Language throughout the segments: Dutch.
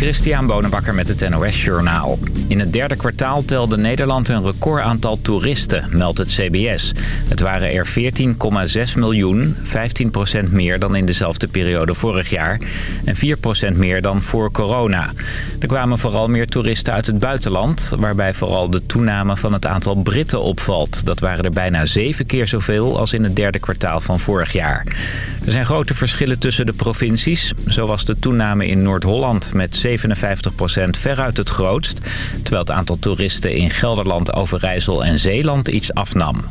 Christian Bonenbakker met het NOS Journaal. In het derde kwartaal telde Nederland een recordaantal toeristen, meldt het CBS. Het waren er 14,6 miljoen, 15% meer dan in dezelfde periode vorig jaar... en 4% meer dan voor corona. Er kwamen vooral meer toeristen uit het buitenland... waarbij vooral de toename van het aantal Britten opvalt. Dat waren er bijna zeven keer zoveel als in het derde kwartaal van vorig jaar. Er zijn grote verschillen tussen de provincies. Zo was de toename in Noord-Holland met 57% veruit het grootst... terwijl het aantal toeristen in Gelderland, Overijssel en Zeeland iets afnam.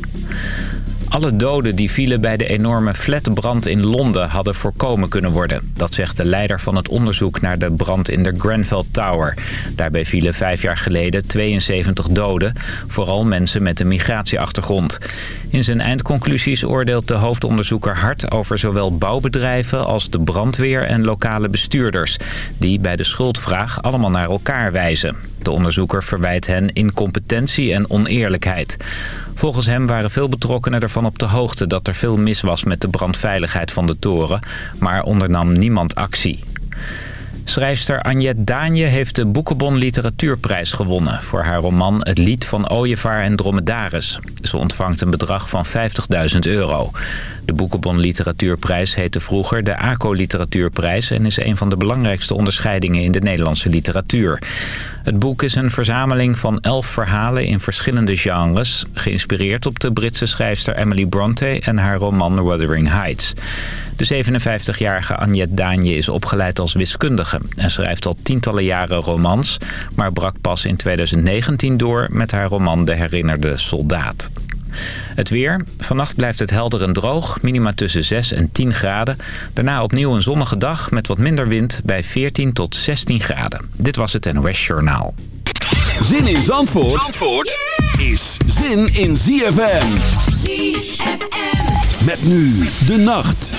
Alle doden die vielen bij de enorme flatbrand in Londen hadden voorkomen kunnen worden. Dat zegt de leider van het onderzoek naar de brand in de Grenfell Tower. Daarbij vielen vijf jaar geleden 72 doden, vooral mensen met een migratieachtergrond. In zijn eindconclusies oordeelt de hoofdonderzoeker hard over zowel bouwbedrijven als de brandweer en lokale bestuurders. Die bij de schuldvraag allemaal naar elkaar wijzen. De onderzoeker verwijt hen incompetentie en oneerlijkheid. Volgens hem waren veel betrokkenen ervan op de hoogte dat er veel mis was met de brandveiligheid van de toren, maar ondernam niemand actie. Schrijfster Agnet Daanje heeft de Boekenbon Literatuurprijs gewonnen... voor haar roman Het Lied van Ooievaar en Dromedaris. Ze ontvangt een bedrag van 50.000 euro. De Boekenbon Literatuurprijs heette vroeger de ACO Literatuurprijs... en is een van de belangrijkste onderscheidingen in de Nederlandse literatuur. Het boek is een verzameling van elf verhalen in verschillende genres... geïnspireerd op de Britse schrijfster Emily Bronte en haar roman Wuthering Heights. De 57-jarige Agnet Daanje is opgeleid als wiskundige... en schrijft al tientallen jaren romans... maar brak pas in 2019 door met haar roman De Herinnerde Soldaat. Het weer. Vannacht blijft het helder en droog. Minima tussen 6 en 10 graden. Daarna opnieuw een zonnige dag met wat minder wind bij 14 tot 16 graden. Dit was het NOS Journaal. Zin in Zandvoort, Zandvoort is zin in ZFM. ZFM. Met nu de nacht.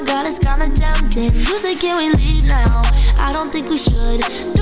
my god, it's kinda tempting. You say, can we leave now? I don't think we should.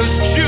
Just.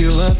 you up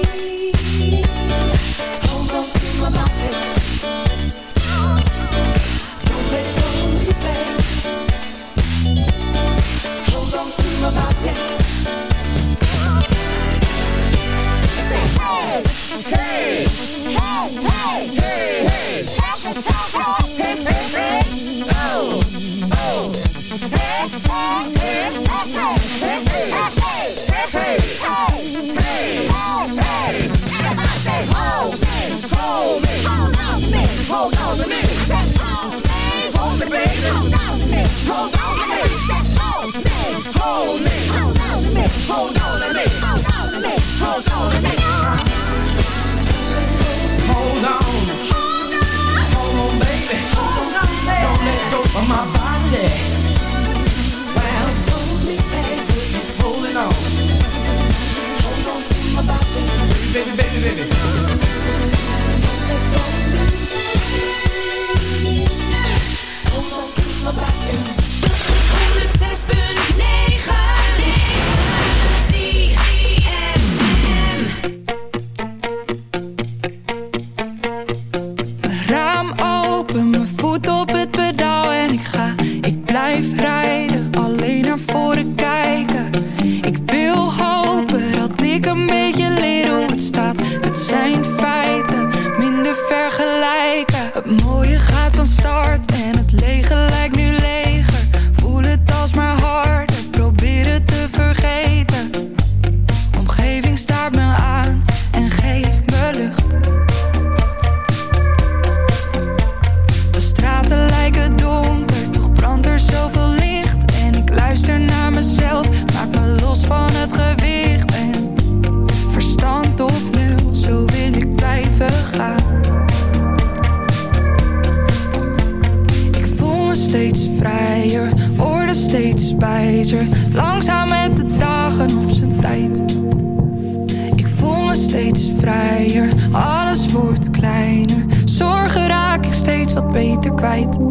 Hey, hey, hey, hey, hey. Talk, talk, talk, hip, hip, hip. Oh, oh. Hey, hey, hey, hey, hey, hey, hey, hey, hey, hey, hey. Everybody say, hold me, hold me, hold on me, hold on to me. Say, hold me, hold me, baby, hold on to me, hold on to me. Say, hold me, hold me, hold on to me, hold on to me, hold on to me, hold on to me. hold on. Hold on. Hold on, baby. Hold on, baby. Let go of my body. Well, hold baby. Holding on. Hold on to my. Baby, baby, baby. Hold on to my back Hold on. naar voren kijken. Ik wil hopen dat ik een beetje leer hoe het staat. Het zijn feiten, minder vergelijken. Het mooie gaat van start en het lege lijkt nu right.